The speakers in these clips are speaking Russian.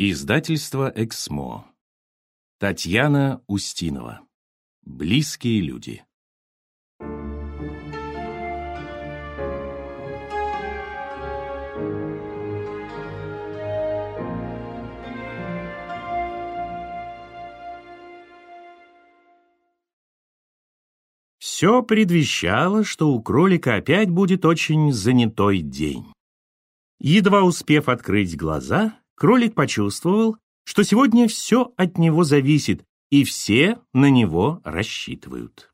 Издательство «Эксмо». Татьяна Устинова. Близкие люди. Все предвещало, что у кролика опять будет очень занятой день. Едва успев открыть глаза, кролик почувствовал, что сегодня все от него зависит, и все на него рассчитывают.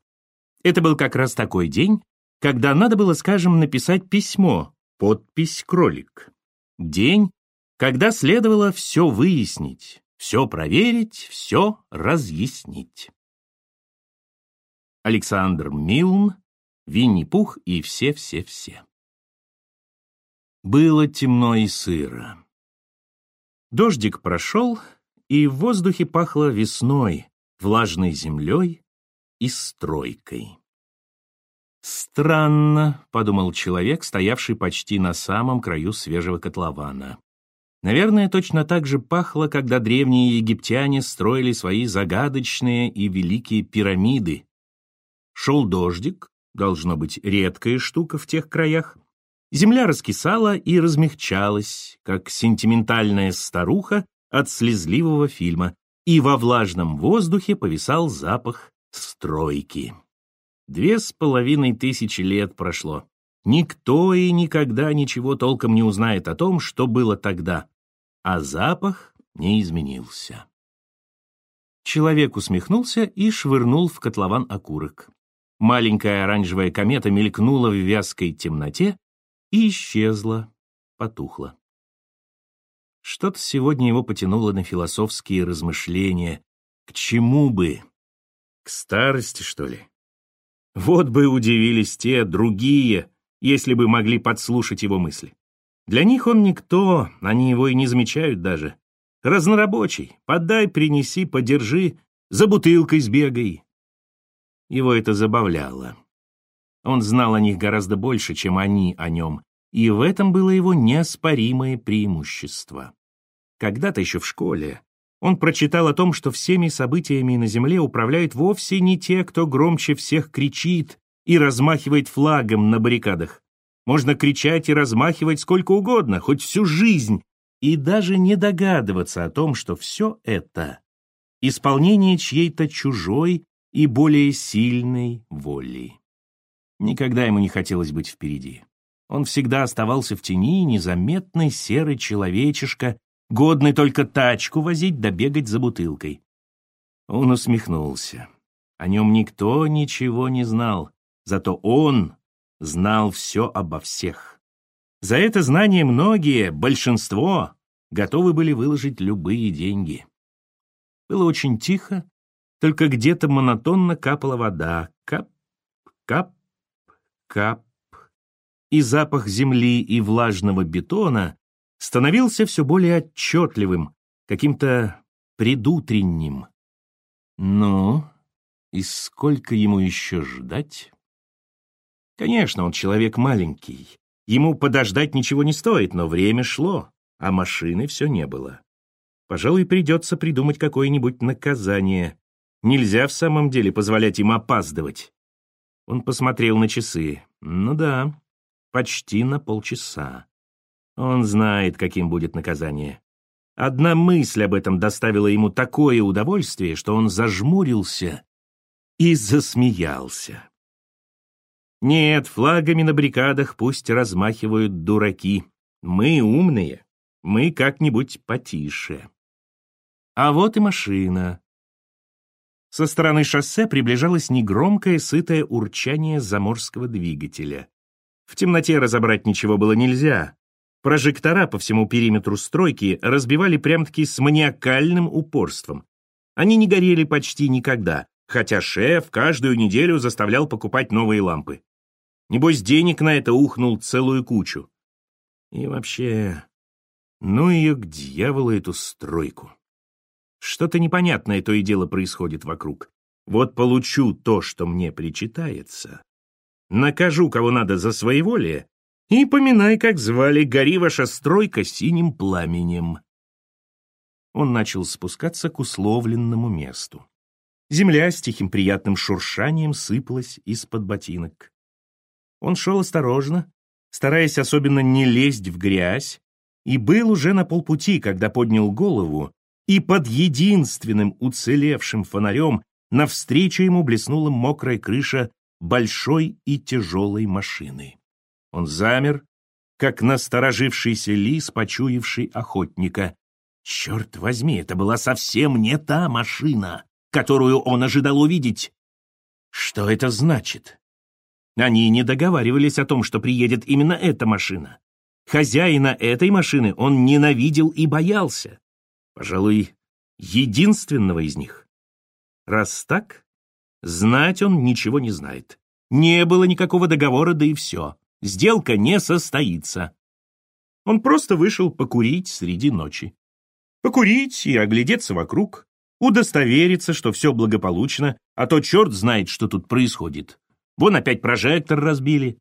Это был как раз такой день, когда надо было, скажем, написать письмо, подпись «Кролик». День, когда следовало все выяснить, все проверить, все разъяснить. Александр Милн, Винни-Пух и все-все-все. Было темно и сыро. Дождик прошел, и в воздухе пахло весной, влажной землей и стройкой. «Странно», — подумал человек, стоявший почти на самом краю свежего котлована. Наверное, точно так же пахло, когда древние египтяне строили свои загадочные и великие пирамиды, Шел дождик, должно быть, редкая штука в тех краях. Земля раскисала и размягчалась, как сентиментальная старуха от слезливого фильма, и во влажном воздухе повисал запах стройки. Две с половиной тысячи лет прошло. Никто и никогда ничего толком не узнает о том, что было тогда, а запах не изменился. Человек усмехнулся и швырнул в котлован окурок. Маленькая оранжевая комета мелькнула в вязкой темноте и исчезла, потухла. Что-то сегодня его потянуло на философские размышления. К чему бы? К старости, что ли? Вот бы удивились те, другие, если бы могли подслушать его мысли. Для них он никто, они его и не замечают даже. Разнорабочий, подай, принеси, подержи, за бутылкой сбегай, его это забавляло. Он знал о них гораздо больше, чем они о нем, и в этом было его неоспоримое преимущество. Когда-то еще в школе он прочитал о том, что всеми событиями на Земле управляют вовсе не те, кто громче всех кричит и размахивает флагом на баррикадах. Можно кричать и размахивать сколько угодно, хоть всю жизнь, и даже не догадываться о том, что все это — исполнение чьей-то чужой и более сильной воли. Никогда ему не хотелось быть впереди. Он всегда оставался в тени, незаметный серый человечишка, годный только тачку возить да бегать за бутылкой. Он усмехнулся. О нем никто ничего не знал, зато он знал все обо всех. За это знание многие, большинство, готовы были выложить любые деньги. Было очень тихо, только где-то монотонно капала вода. Кап, кап, кап. И запах земли и влажного бетона становился все более отчетливым, каким-то предутренним. Ну, и сколько ему еще ждать? Конечно, он человек маленький. Ему подождать ничего не стоит, но время шло, а машины все не было. Пожалуй, придется придумать какое-нибудь наказание. Нельзя в самом деле позволять им опаздывать. Он посмотрел на часы. Ну да, почти на полчаса. Он знает, каким будет наказание. Одна мысль об этом доставила ему такое удовольствие, что он зажмурился и засмеялся. Нет, флагами на баррикадах пусть размахивают дураки. Мы умные, мы как-нибудь потише. А вот и машина. Со стороны шоссе приближалось негромкое, сытое урчание заморского двигателя. В темноте разобрать ничего было нельзя. Прожектора по всему периметру стройки разбивали прям-таки с маниакальным упорством. Они не горели почти никогда, хотя шеф каждую неделю заставлял покупать новые лампы. Небось, денег на это ухнул целую кучу. И вообще, ну ее к дьяволу эту стройку. Что-то непонятное то и дело происходит вокруг. Вот получу то, что мне причитается. Накажу, кого надо за своеволие, и поминай, как звали, гори ваша стройка синим пламенем. он начал спускаться к условленному месту. Земля с тихим приятным шуршанием сыпалась из-под ботинок. Он шел осторожно, стараясь особенно не лезть в грязь, и был уже на полпути, когда поднял голову, и под единственным уцелевшим фонарем навстречу ему блеснула мокрая крыша большой и тяжелой машины. Он замер, как насторожившийся лис, почуявший охотника. Черт возьми, это была совсем не та машина, которую он ожидал увидеть. Что это значит? Они не договаривались о том, что приедет именно эта машина. Хозяина этой машины он ненавидел и боялся. Пожалуй, единственного из них. Раз так, знать он ничего не знает. Не было никакого договора, да и все. Сделка не состоится. Он просто вышел покурить среди ночи. Покурить и оглядеться вокруг, удостовериться, что все благополучно, а то черт знает, что тут происходит. Вон опять прожектор разбили.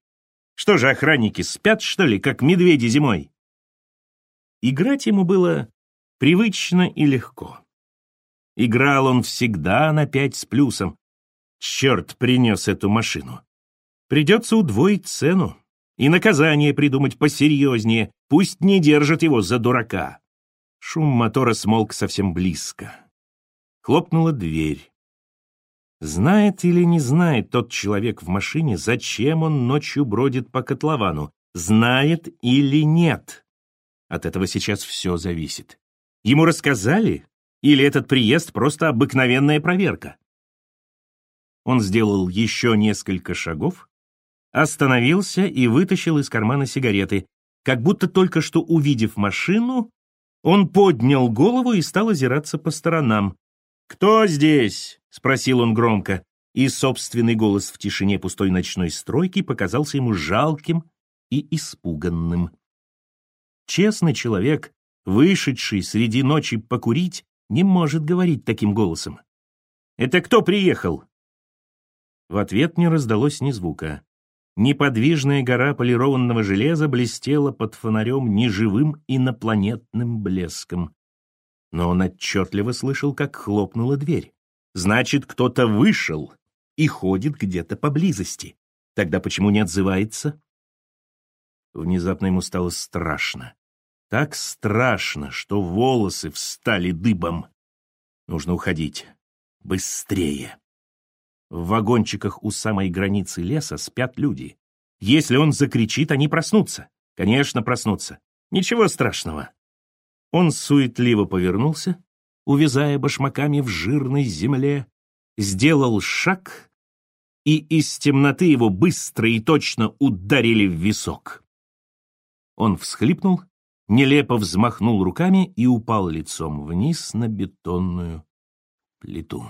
Что же, охранники спят, что ли, как медведи зимой? Играть ему было привычно и легко. Играл он всегда на пять с плюсом. Черт принес эту машину. Придется удвоить цену и наказание придумать посерьезнее, пусть не держат его за дурака. Шум мотора смолк совсем близко. Хлопнула дверь. Знает или не знает тот человек в машине, зачем он ночью бродит по котловану? Знает или нет? От этого сейчас все зависит. Ему рассказали? Или этот приезд просто обыкновенная проверка? Он сделал еще несколько шагов, остановился и вытащил из кармана сигареты. Как будто только что увидев машину, он поднял голову и стал озираться по сторонам. «Кто здесь?» — спросил он громко, и собственный голос в тишине пустой ночной стройки показался ему жалким и испуганным. Честный человек, вышедший среди ночи покурить, не может говорить таким голосом. «Это кто приехал?» В ответ не раздалось ни звука. Неподвижная гора полированного железа блестела под фонарем неживым инопланетным блеском но он отчетливо слышал, как хлопнула дверь. Значит, кто-то вышел и ходит где-то поблизости. Тогда почему не отзывается? Внезапно ему стало страшно. Так страшно, что волосы встали дыбом. Нужно уходить. Быстрее. В вагончиках у самой границы леса спят люди. Если он закричит, они проснутся. Конечно, проснутся. Ничего страшного. Он суетливо повернулся, увязая башмаками в жирной земле, сделал шаг, и из темноты его быстро и точно ударили в висок. Он всхлипнул, нелепо взмахнул руками и упал лицом вниз на бетонную плиту.